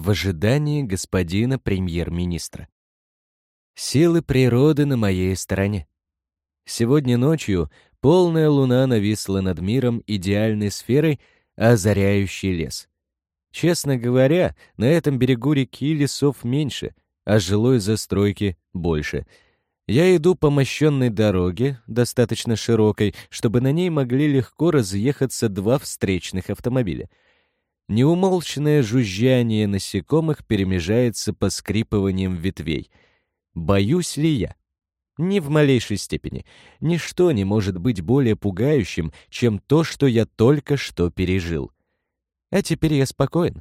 в ожидании господина премьер-министра. Силы природы на моей стороне. Сегодня ночью полная луна нависла над миром идеальной сферой, озаряющей лес. Честно говоря, на этом берегу реки лесов меньше, а жилой застройки больше. Я иду по мощенной дороге, достаточно широкой, чтобы на ней могли легко разъехаться два встречных автомобиля. Неумолчное жужжание насекомых перемежается поскрипыванием ветвей. Боюсь ли я? Ни в малейшей степени. Ничто не может быть более пугающим, чем то, что я только что пережил. А теперь я спокоен.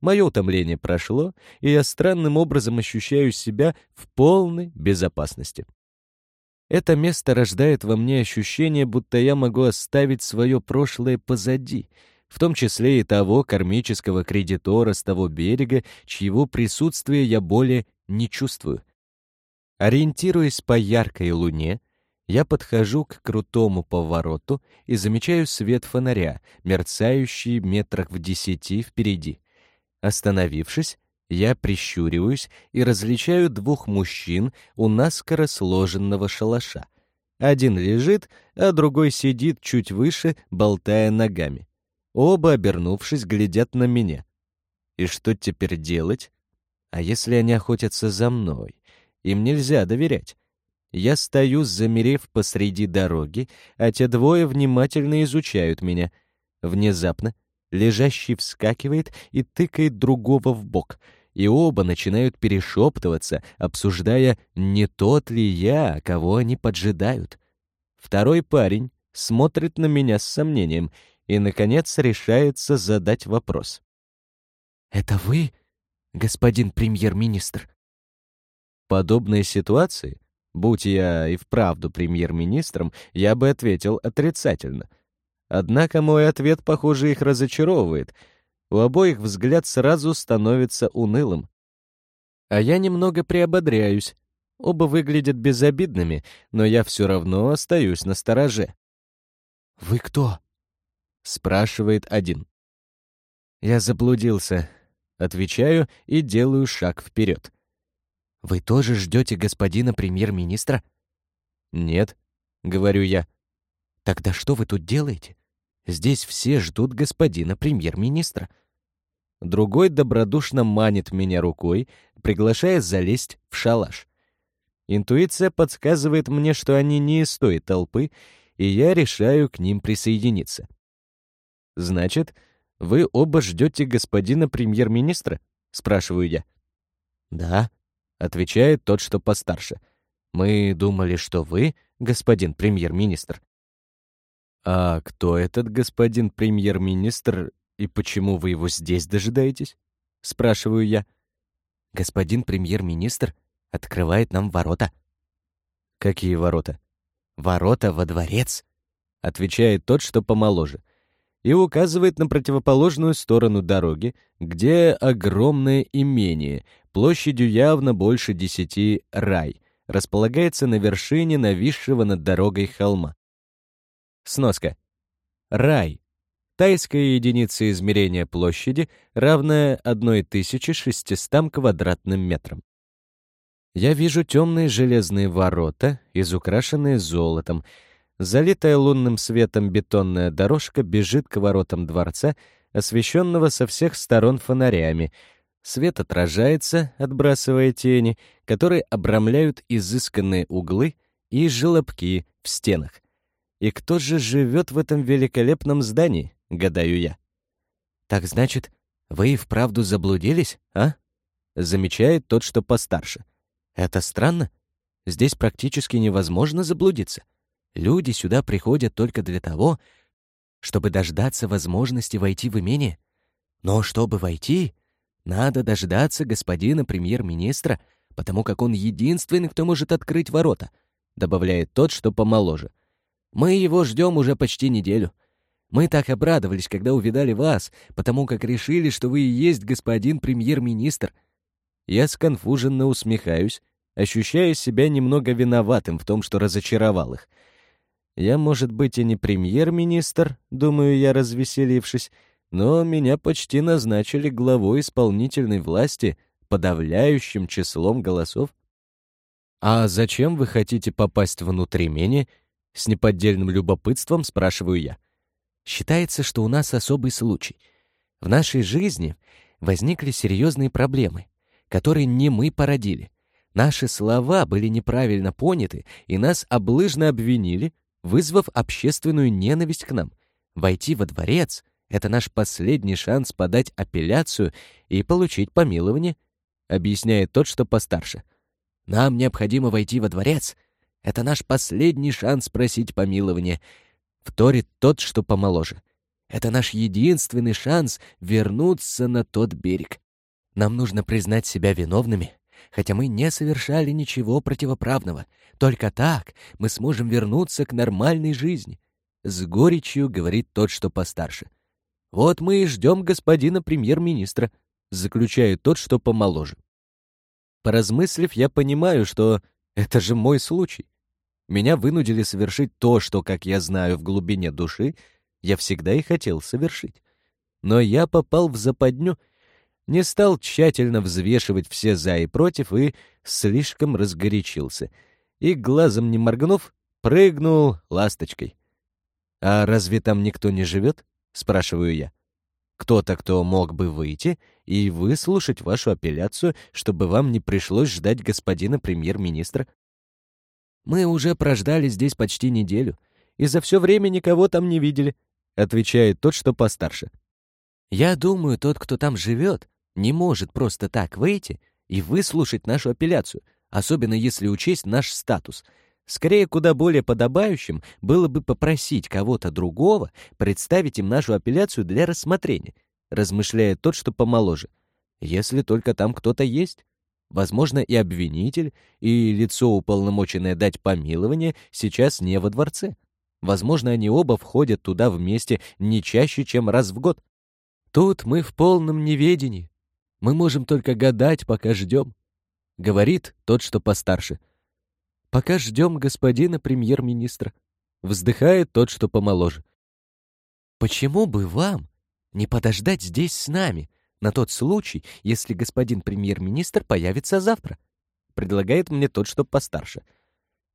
Мое утомление прошло, и я странным образом ощущаю себя в полной безопасности. Это место рождает во мне ощущение, будто я могу оставить свое прошлое позади, в том числе и того кармического кредитора с того берега, чьего присутствия я более не чувствую. Ориентируясь по яркой луне, я подхожу к крутому повороту и замечаю свет фонаря, мерцающий метрах в десяти впереди. Остановившись, я прищуриваюсь и различаю двух мужчин у наскоро сложенного шалаша. Один лежит, а другой сидит чуть выше, болтая ногами. Оба, обернувшись, глядят на меня. И что теперь делать? А если они охотятся за мной? Им нельзя доверять. Я стою, замерев посреди дороги, а те двое внимательно изучают меня. Внезапно лежащий вскакивает и тыкает другого в бок, и оба начинают перешептываться, обсуждая, не тот ли я, кого они поджидают. Второй парень смотрит на меня с сомнением и, наконец, решается задать вопрос. «Это вы, господин премьер-министр?» подобной ситуации, будь я и вправду премьер-министром, я бы ответил отрицательно. Однако мой ответ, похоже, их разочаровывает. У обоих взгляд сразу становится унылым. А я немного приободряюсь. Оба выглядят безобидными, но я все равно остаюсь на стороже. «Вы кто?» — спрашивает один. Я заблудился. Отвечаю и делаю шаг вперед. Вы тоже ждете господина премьер-министра? Нет, говорю я. Тогда что вы тут делаете? Здесь все ждут господина премьер-министра. Другой добродушно манит меня рукой, приглашая залезть в шалаш. Интуиция подсказывает мне, что они не из той толпы, и я решаю к ним присоединиться. «Значит, вы оба ждете господина премьер-министра?» — спрашиваю я. «Да», Отвечает тот, что постарше. Мы думали, что вы, господин премьер-министр. А кто этот господин премьер-министр и почему вы его здесь дожидаетесь? Спрашиваю я. Господин премьер-министр открывает нам ворота. Какие ворота? Ворота во дворец, отвечает тот, что помоложе и указывает на противоположную сторону дороги, где огромное имение, площадью явно больше десяти рай, располагается на вершине нависшего над дорогой холма. Сноска. Рай. Тайская единица измерения площади, равная 1600 квадратным метрам. Я вижу темные железные ворота, изукрашенные золотом, Залитая лунным светом бетонная дорожка бежит к воротам дворца, освещенного со всех сторон фонарями. Свет отражается, отбрасывая тени, которые обрамляют изысканные углы и желобки в стенах. И кто же живет в этом великолепном здании, гадаю я. Так значит, вы и вправду заблудились, а? Замечает тот, что постарше. Это странно. Здесь практически невозможно заблудиться. Люди сюда приходят только для того, чтобы дождаться возможности войти в имение. Но чтобы войти, надо дождаться господина премьер-министра, потому как он единственный, кто может открыть ворота, добавляет тот, что помоложе. Мы его ждем уже почти неделю. Мы так обрадовались, когда увидали вас, потому как решили, что вы и есть господин премьер-министр. Я сконфуженно усмехаюсь, ощущая себя немного виноватым в том, что разочаровал их — я, может быть, и не премьер-министр, думаю я, развеселившись, но меня почти назначили главой исполнительной власти подавляющим числом голосов. «А зачем вы хотите попасть внутрь имени?» С неподдельным любопытством спрашиваю я. Считается, что у нас особый случай. В нашей жизни возникли серьезные проблемы, которые не мы породили. Наши слова были неправильно поняты, и нас облыжно обвинили, вызвав общественную ненависть к нам. Войти во дворец — это наш последний шанс подать апелляцию и получить помилование, объясняет тот, что постарше. Нам необходимо войти во дворец. Это наш последний шанс просить помилования. Вторит тот, что помоложе. Это наш единственный шанс вернуться на тот берег. Нам нужно признать себя виновными хотя мы не совершали ничего противоправного. Только так мы сможем вернуться к нормальной жизни. С горечью говорит тот, что постарше. Вот мы и ждем господина премьер-министра, заключает тот, что помоложе. Поразмыслив, я понимаю, что это же мой случай. Меня вынудили совершить то, что, как я знаю, в глубине души я всегда и хотел совершить. Но я попал в западню — не стал тщательно взвешивать все «за» и «против» и слишком разгорячился. И, глазом не моргнув, прыгнул ласточкой. «А разве там никто не живет?» — спрашиваю я. «Кто-то, кто мог бы выйти и выслушать вашу апелляцию, чтобы вам не пришлось ждать господина премьер-министра?» «Мы уже прождали здесь почти неделю, и за все время никого там не видели», — отвечает тот, что постарше. «Я думаю, тот, кто там живет, не может просто так выйти и выслушать нашу апелляцию, особенно если учесть наш статус. Скорее, куда более подобающим было бы попросить кого-то другого представить им нашу апелляцию для рассмотрения, размышляет тот, что помоложе. Если только там кто-то есть. Возможно, и обвинитель, и лицо, уполномоченное дать помилование, сейчас не во дворце. Возможно, они оба входят туда вместе не чаще, чем раз в год. Тут мы в полном неведении, мы можем только гадать, пока ждем», — говорит тот, что постарше. «Пока ждем господина премьер-министра», — вздыхает тот, что помоложе. «Почему бы вам не подождать здесь с нами, на тот случай, если господин премьер-министр появится завтра?» — предлагает мне тот, что постарше.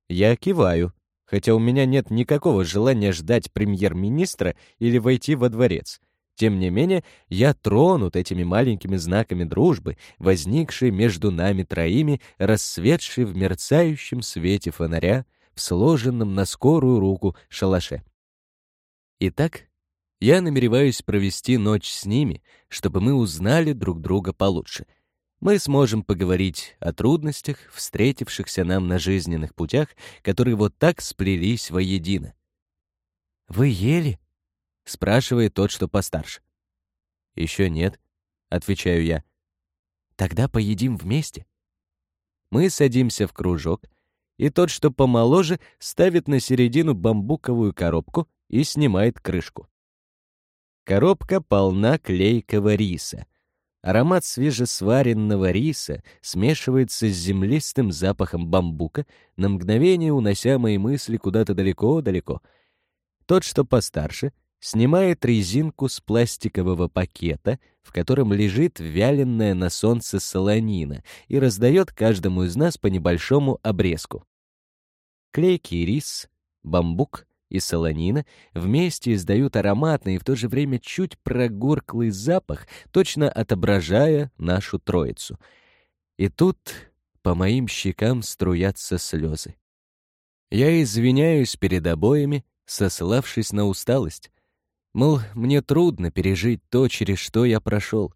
Я киваю, хотя у меня нет никакого желания ждать премьер-министра или войти во дворец. Тем не менее, я тронут этими маленькими знаками дружбы, возникшей между нами троими, рассветшей в мерцающем свете фонаря, в сложенном на скорую руку шалаше. Итак, я намереваюсь провести ночь с ними, чтобы мы узнали друг друга получше. Мы сможем поговорить о трудностях, встретившихся нам на жизненных путях, которые вот так сплелись воедино. «Вы ели?» — спрашивает тот, что постарше. «Еще нет», — отвечаю я. «Тогда поедим вместе». Мы садимся в кружок, и тот, что помоложе, ставит на середину бамбуковую коробку и снимает крышку. Коробка полна клейкого риса. Аромат свежесваренного риса смешивается с землистым запахом бамбука, на мгновение унося мои мысли куда-то далеко-далеко. Тот, что постарше, снимает резинку с пластикового пакета, в котором лежит вяленная на солнце солонина, и раздает каждому из нас по небольшому обрезку. Клейкий рис, бамбук и солонина вместе издают ароматный и в то же время чуть прогорклый запах, точно отображая нашу троицу. И тут по моим щекам струятся слезы. Я извиняюсь перед обоими, сославшись на усталость. Мол, мне трудно пережить то, через что я прошел.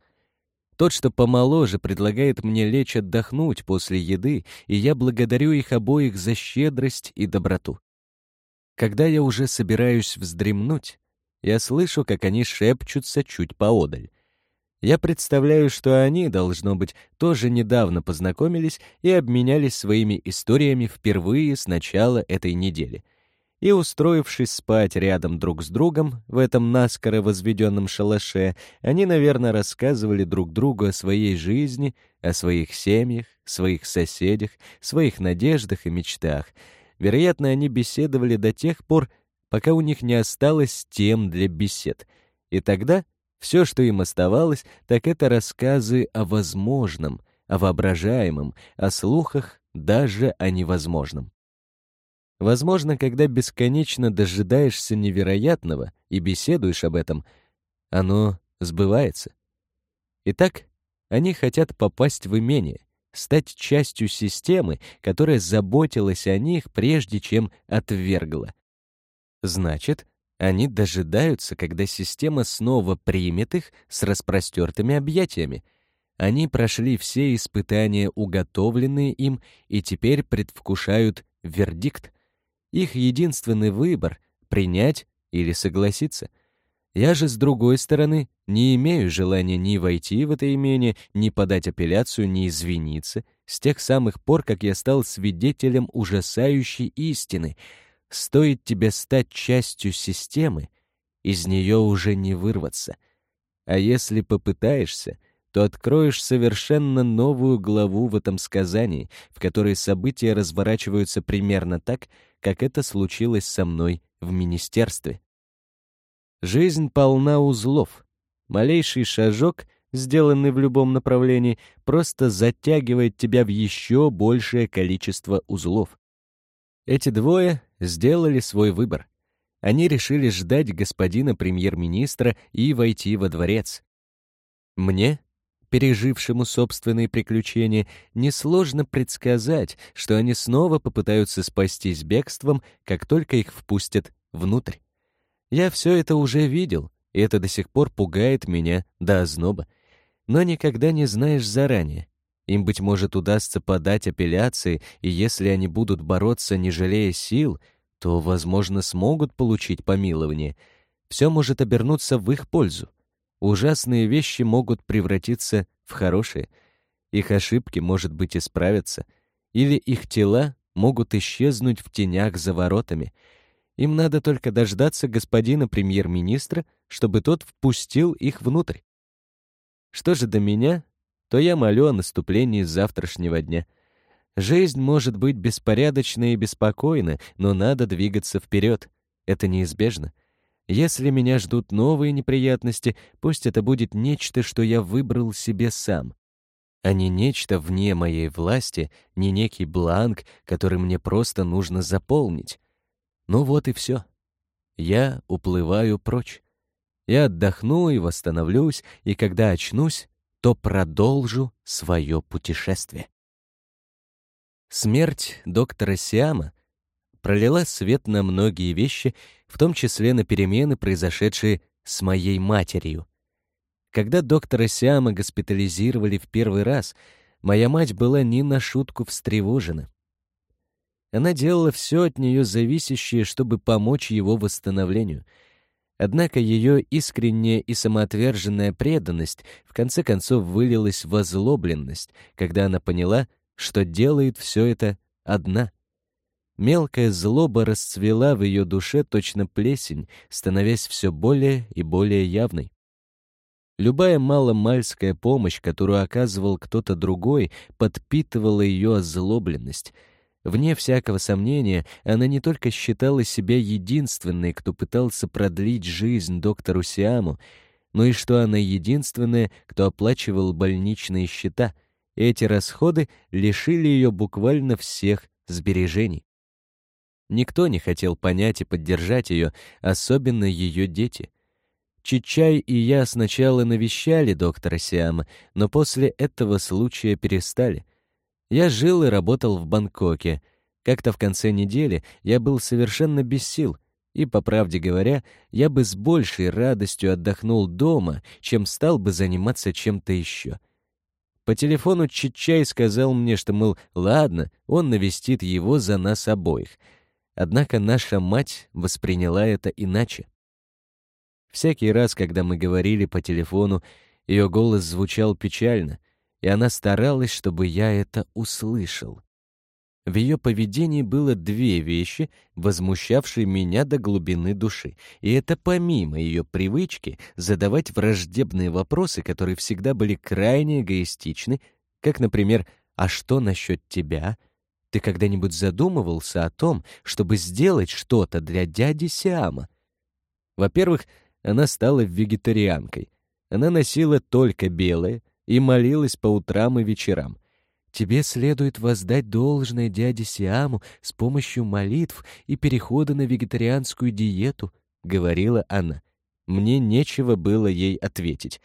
Тот, что помоложе, предлагает мне лечь отдохнуть после еды, и я благодарю их обоих за щедрость и доброту. Когда я уже собираюсь вздремнуть, я слышу, как они шепчутся чуть поодаль. Я представляю, что они, должно быть, тоже недавно познакомились и обменялись своими историями впервые с начала этой недели — и, устроившись спать рядом друг с другом в этом наскоро возведенном шалаше, они, наверное, рассказывали друг другу о своей жизни, о своих семьях, своих соседях, своих надеждах и мечтах. Вероятно, они беседовали до тех пор, пока у них не осталось тем для бесед. И тогда Все, что им оставалось, так это рассказы о возможном, о воображаемом, о слухах даже о невозможном. Возможно, когда бесконечно дожидаешься невероятного и беседуешь об этом, оно сбывается. Итак, они хотят попасть в имение, стать частью системы, которая заботилась о них, прежде чем отвергла. Значит, они дожидаются, когда система снова примет их с распростертыми объятиями. Они прошли все испытания, уготовленные им, и теперь предвкушают вердикт. Их единственный выбор — принять или согласиться. Я же, с другой стороны, не имею желания ни войти в это имение, ни подать апелляцию, ни извиниться, с тех самых пор, как я стал свидетелем ужасающей истины — Стоит тебе стать частью системы, из нее уже не вырваться. А если попытаешься, то откроешь совершенно новую главу в этом сказании, в которой события разворачиваются примерно так, как это случилось со мной в министерстве. Жизнь полна узлов. Малейший шажок, сделанный в любом направлении, просто затягивает тебя в еще большее количество узлов. Эти двое сделали свой выбор. Они решили ждать господина премьер-министра и войти во дворец. Мне, пережившему собственные приключения, несложно предсказать, что они снова попытаются спастись бегством, как только их впустят внутрь. Я все это уже видел, и это до сих пор пугает меня до озноба. Но никогда не знаешь заранее. Им, быть может, удастся подать апелляции, и если они будут бороться, не жалея сил, то, возможно, смогут получить помилование. Все может обернуться в их пользу. Ужасные вещи могут превратиться в хорошие. Их ошибки, может быть, исправятся. Или их тела могут исчезнуть в тенях за воротами. Им надо только дождаться господина премьер-министра, чтобы тот впустил их внутрь. Что же до меня, то я молю о наступлении завтрашнего дня. Жизнь может быть беспорядочна и беспокойна, но надо двигаться вперед. Это неизбежно. Если меня ждут новые неприятности, пусть это будет нечто, что я выбрал себе сам, а не нечто вне моей власти, не некий бланк, который мне просто нужно заполнить. Ну вот и все. Я уплываю прочь. Я отдохну и восстановлюсь, и когда очнусь, то продолжу свое путешествие. Смерть доктора Сиама пролила свет на многие вещи, в том числе на перемены, произошедшие с моей матерью. Когда доктора Сиама госпитализировали в первый раз, моя мать была не на шутку встревожена. Она делала все от нее зависящее, чтобы помочь его восстановлению — Однако ее искренняя и самоотверженная преданность в конце концов вылилась в озлобленность, когда она поняла, что делает все это одна. Мелкая злоба расцвела в ее душе точно плесень, становясь все более и более явной. Любая маломальская помощь, которую оказывал кто-то другой, подпитывала ее озлобленность — Вне всякого сомнения, она не только считала себя единственной, кто пытался продлить жизнь доктору Сиаму, но и что она единственная, кто оплачивал больничные счета. Эти расходы лишили ее буквально всех сбережений. Никто не хотел понять и поддержать ее, особенно ее дети. Чичай и я сначала навещали доктора Сиама, но после этого случая перестали — я жил и работал в Бангкоке. Как-то в конце недели я был совершенно без сил, и, по правде говоря, я бы с большей радостью отдохнул дома, чем стал бы заниматься чем-то еще. По телефону Чичай сказал мне, что, мол, ладно, он навестит его за нас обоих. Однако наша мать восприняла это иначе. Всякий раз, когда мы говорили по телефону, ее голос звучал печально, и она старалась, чтобы я это услышал. В ее поведении было две вещи, возмущавшие меня до глубины души, и это помимо ее привычки задавать враждебные вопросы, которые всегда были крайне эгоистичны, как, например, «А что насчет тебя?» Ты когда-нибудь задумывался о том, чтобы сделать что-то для дяди Сиама? Во-первых, она стала вегетарианкой, Она носила только белое и молилась по утрам и вечерам. Тебе следует воздать должное дяде Сиаму с помощью молитв и перехода на вегетарианскую диету, — говорила она. Мне нечего было ей ответить.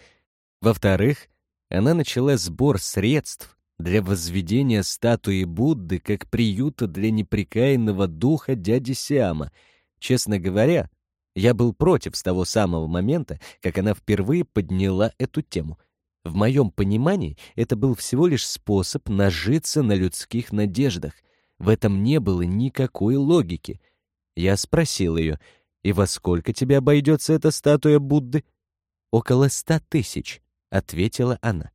Во-вторых, она начала сбор средств для возведения статуи Будды как приюта для неприкаянного духа дяди Сиама. Честно говоря, я был против с того самого момента, как она впервые подняла эту тему — в моем понимании это был всего лишь способ нажиться на людских надеждах. В этом не было никакой логики. Я спросил ее, «И во сколько тебе обойдется эта статуя Будды?» «Около ста тысяч», — ответила она.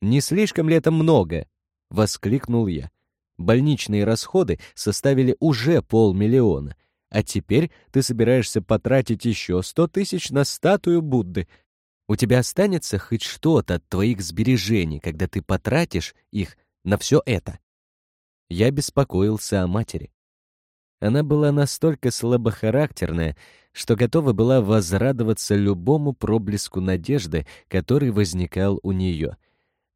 «Не слишком ли это много?» — воскликнул я. «Больничные расходы составили уже полмиллиона, а теперь ты собираешься потратить еще сто тысяч на статую Будды. У тебя останется хоть что-то от твоих сбережений, когда ты потратишь их на все это. Я беспокоился о матери. Она была настолько слабохарактерная, что готова была возрадоваться любому проблеску надежды, который возникал у нее.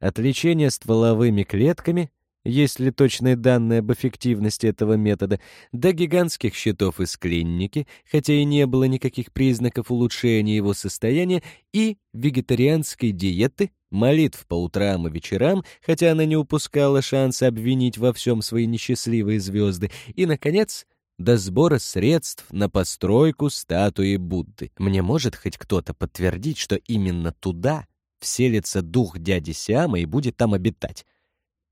От лечения стволовыми клетками есть ли точные данные об эффективности этого метода, до гигантских счетов из клиники, хотя и не было никаких признаков улучшения его состояния, и вегетарианской диеты, молитв по утрам и вечерам, хотя она не упускала шанса обвинить во всем свои несчастливые звезды, и, наконец, до сбора средств на постройку статуи Будды. Мне может хоть кто-то подтвердить, что именно туда вселится дух дяди Сиама и будет там обитать?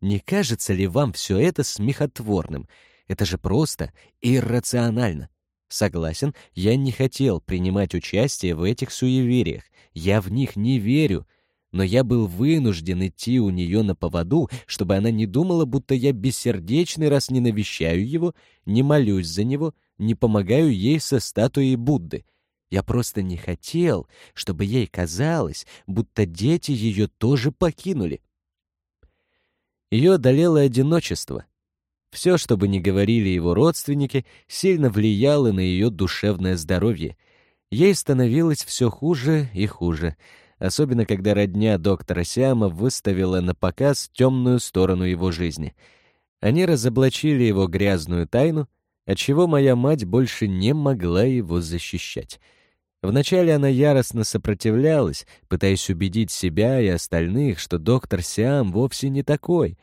Не кажется ли вам все это смехотворным? Это же просто иррационально. Согласен, я не хотел принимать участие в этих суевериях. Я в них не верю. Но я был вынужден идти у нее на поводу, чтобы она не думала, будто я бессердечный, раз не навещаю его, не молюсь за него, не помогаю ей со статуей Будды. Я просто не хотел, чтобы ей казалось, будто дети ее тоже покинули. Ее одолело одиночество. Все, что бы ни говорили его родственники, сильно влияло на ее душевное здоровье. Ей становилось все хуже и хуже, особенно когда родня доктора Сиама выставила на показ темную сторону его жизни. Они разоблачили его грязную тайну, отчего моя мать больше не могла его защищать. Вначале она яростно сопротивлялась, пытаясь убедить себя и остальных, что доктор Сиам вовсе не такой,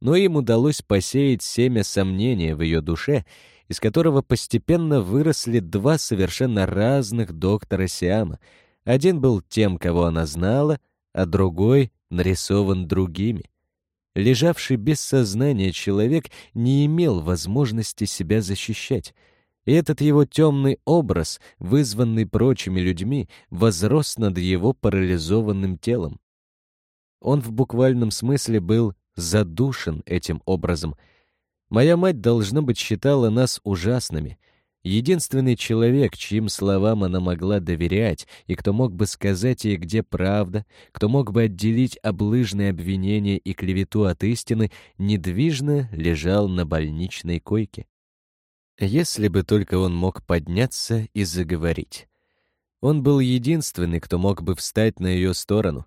но им удалось посеять семя сомнения в ее душе, из которого постепенно выросли два совершенно разных доктора Сиама. Один был тем, кого она знала, а другой нарисован другими. Лежавший без сознания человек не имел возможности себя защищать — и этот его темный образ, вызванный прочими людьми, возрос над его парализованным телом. Он в буквальном смысле был задушен этим образом. Моя мать, должно быть, считала нас ужасными. Единственный человек, чьим словам она могла доверять, и кто мог бы сказать ей, где правда, кто мог бы отделить облыжные обвинения и клевету от истины, недвижно лежал на больничной койке. Если бы только он мог подняться и заговорить. Он был единственный, кто мог бы встать на ее сторону.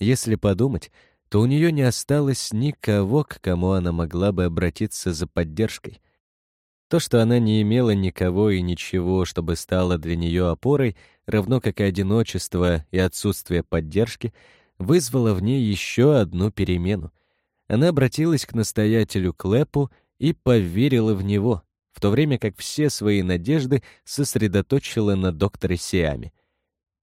Если подумать, то у нее не осталось никого, к кому она могла бы обратиться за поддержкой. То, что она не имела никого и ничего, чтобы стало для нее опорой, равно как и одиночество и отсутствие поддержки, вызвало в ней еще одну перемену. Она обратилась к настоятелю Клэпу и поверила в него — в то время как все свои надежды сосредоточила на докторе Сиаме.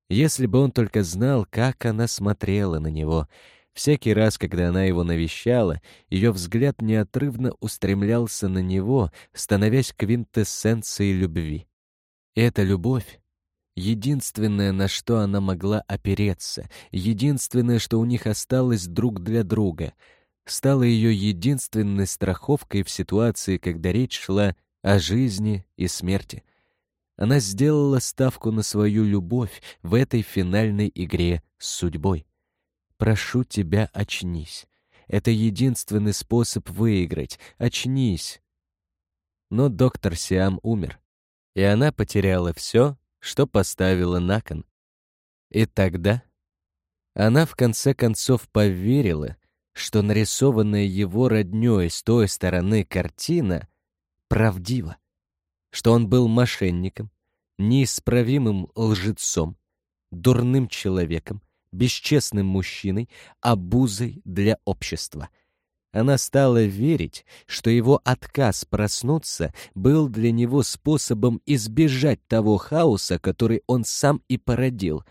Если бы он только знал, как она смотрела на него. Всякий раз, когда она его навещала, ее взгляд неотрывно устремлялся на него, становясь квинтэссенцией любви. эта любовь — единственное, на что она могла опереться, единственное, что у них осталось друг для друга — стала ее единственной страховкой в ситуации, когда речь шла о жизни и смерти. Она сделала ставку на свою любовь в этой финальной игре с судьбой. «Прошу тебя, очнись. Это единственный способ выиграть. Очнись!» Но доктор Сиам умер, и она потеряла все, что поставила на кон. И тогда Она в конце концов поверила, что нарисованная его роднёй с той стороны картина правдива, что он был мошенником, неисправимым лжецом, дурным человеком, бесчестным мужчиной, обузой для общества. Она стала верить, что его отказ проснуться был для него способом избежать того хаоса, который он сам и породил.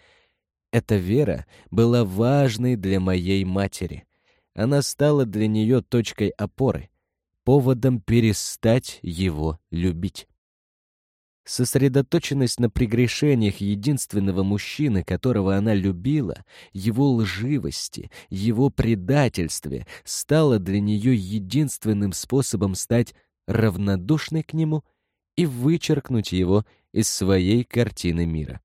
Эта вера была важной для моей матери. Она стала для нее точкой опоры, поводом перестать его любить. Сосредоточенность на прегрешениях единственного мужчины, которого она любила, его лживости, его предательстве, стала для нее единственным способом стать равнодушной к нему и вычеркнуть его из своей картины мира.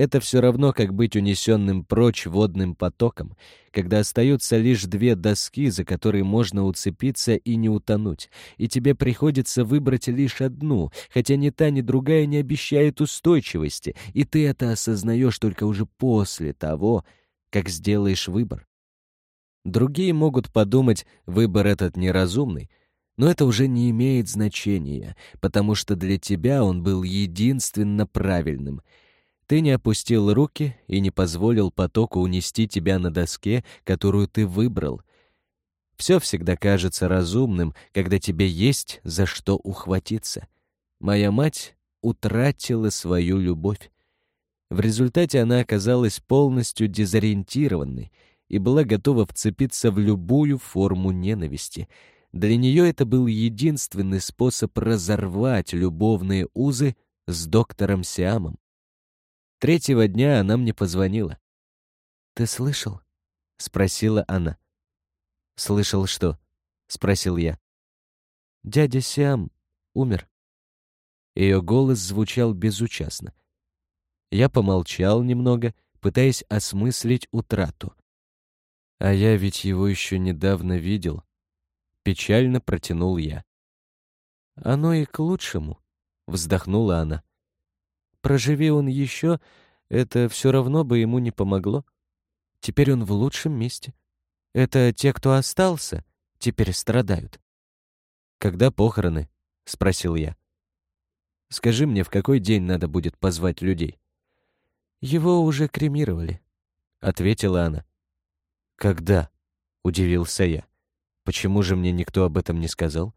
Это все равно, как быть унесенным прочь водным потоком, когда остаются лишь две доски, за которые можно уцепиться и не утонуть, и тебе приходится выбрать лишь одну, хотя ни та, ни другая не обещает устойчивости, и ты это осознаешь только уже после того, как сделаешь выбор. Другие могут подумать, выбор этот неразумный, но это уже не имеет значения, потому что для тебя он был единственно правильным — ты не опустил руки и не позволил потоку унести тебя на доске, которую ты выбрал. Все всегда кажется разумным, когда тебе есть за что ухватиться. Моя мать утратила свою любовь. В результате она оказалась полностью дезориентированной и была готова вцепиться в любую форму ненависти. Для нее это был единственный способ разорвать любовные узы с доктором Сиамом. Третьего дня она мне позвонила. «Ты слышал?» — спросила она. «Слышал что?» — спросил я. «Дядя Сиам умер». Ее голос звучал безучастно. Я помолчал немного, пытаясь осмыслить утрату. А я ведь его еще недавно видел. Печально протянул я. «Оно и к лучшему», — вздохнула она. Проживи он еще, это все равно бы ему не помогло. Теперь он в лучшем месте. Это те, кто остался, теперь страдают. «Когда похороны?» — спросил я. «Скажи мне, в какой день надо будет позвать людей?» «Его уже кремировали», — ответила она. «Когда?» — удивился я. «Почему же мне никто об этом не сказал?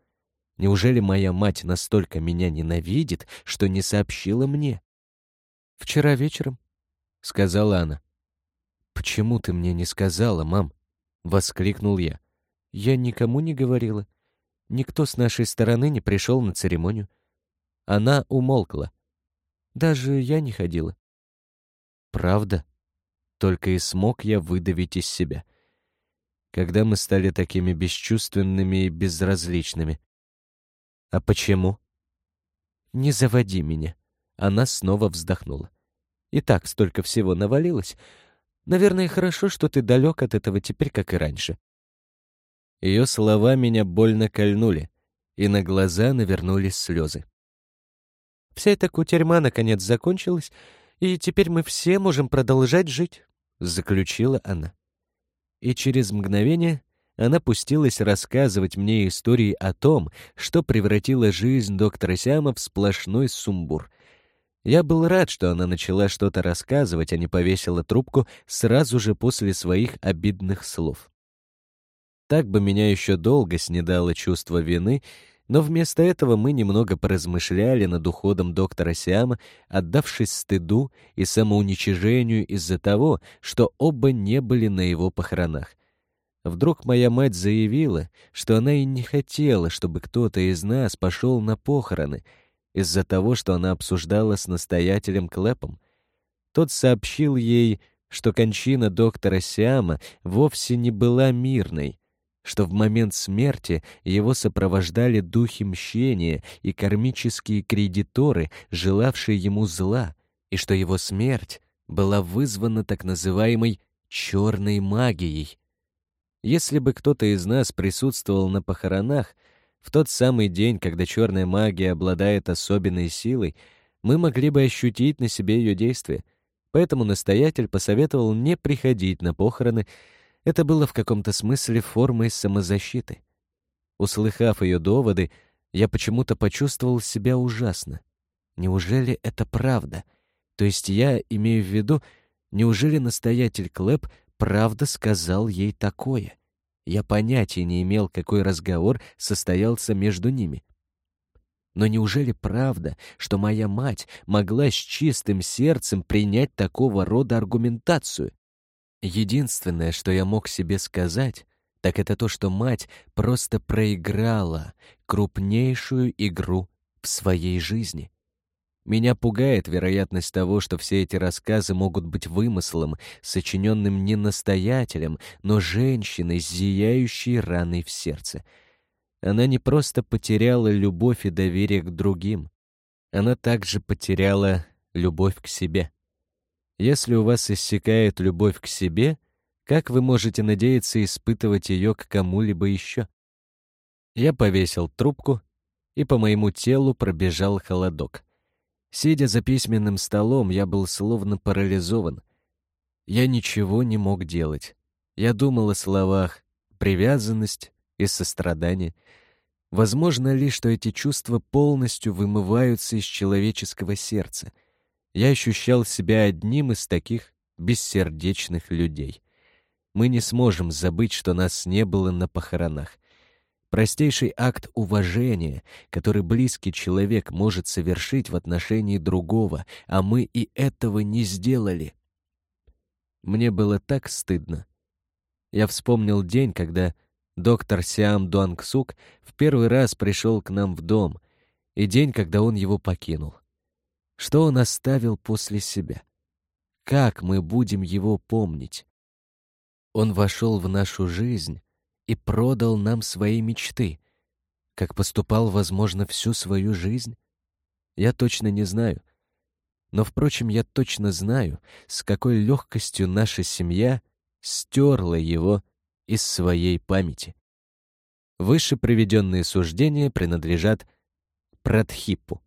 Неужели моя мать настолько меня ненавидит, что не сообщила мне?» «Вчера вечером», — сказала она. «Почему ты мне не сказала, мам?» — воскликнул я. «Я никому не говорила. Никто с нашей стороны не пришел на церемонию». Она умолкла. «Даже я не ходила». «Правда?» Только и смог я выдавить из себя. Когда мы стали такими бесчувственными и безразличными. «А почему?» «Не заводи меня», она снова вздохнула. И так столько всего навалилось. Наверное, хорошо, что ты далек от этого теперь, как и раньше. Ее слова меня больно кольнули, и на глаза навернулись слезы. Вся эта кутерьма наконец закончилась, и теперь мы все можем продолжать жить, — заключила она. И через мгновение она пустилась рассказывать мне истории о том, что превратило жизнь доктора Сяма в сплошной сумбур — я был рад, что она начала что-то рассказывать, а не повесила трубку сразу же после своих обидных слов. Так бы меня еще долго снедало чувство вины, но вместо этого мы немного поразмышляли над уходом доктора Сиама, отдавшись стыду и самоуничижению из-за того, что оба не были на его похоронах. Вдруг моя мать заявила, что она и не хотела, чтобы кто-то из нас пошел на похороны — из-за того, что она обсуждала с настоятелем Клэпом. Тот сообщил ей, что кончина доктора Сиама вовсе не была мирной, что в момент смерти его сопровождали духи мщения и кармические кредиторы, желавшие ему зла, и что его смерть была вызвана так называемой «черной магией». Если бы кто-то из нас присутствовал на похоронах, в тот самый день, когда черная магия обладает особенной силой, мы могли бы ощутить на себе ее действие. Поэтому настоятель посоветовал не приходить на похороны. Это было в каком-то смысле формой самозащиты. Услыхав ее доводы, я почему-то почувствовал себя ужасно. Неужели это правда? То есть я имею в виду, неужели настоятель Клэп правда сказал ей такое? Я понятия не имел, какой разговор состоялся между ними. Но неужели правда, что моя мать могла с чистым сердцем принять такого рода аргументацию? Единственное, что я мог себе сказать, так это то, что мать просто проиграла крупнейшую игру в своей жизни. Меня пугает вероятность того, что все эти рассказы могут быть вымыслом, сочиненным не настоятелем, но женщиной зияющей раной в сердце. Она не просто потеряла любовь и доверие к другим, она также потеряла любовь к себе. Если у вас иссякает любовь к себе, как вы можете надеяться испытывать ее к кому-либо еще? Я повесил трубку, и по моему телу пробежал холодок — Сидя за письменным столом, я был словно парализован. Я ничего не мог делать. Я думал о словах «привязанность» и «сострадание». Возможно ли, что эти чувства полностью вымываются из человеческого сердца? Я ощущал себя одним из таких бессердечных людей. Мы не сможем забыть, что нас не было на похоронах. Простейший акт уважения, который близкий человек может совершить в отношении другого, а мы и этого не сделали. Мне было так стыдно. Я вспомнил день, когда доктор Сиам Дуангсук в первый раз пришел к нам в дом, и день, когда он его покинул. Что он оставил после себя? Как мы будем его помнить? Он вошел в нашу жизнь, и продал нам свои мечты, как поступал, возможно, всю свою жизнь? Я точно не знаю. Но, впрочем, я точно знаю, с какой легкостью наша семья стерла его из своей памяти. Выше приведенные суждения принадлежат Прадхипу.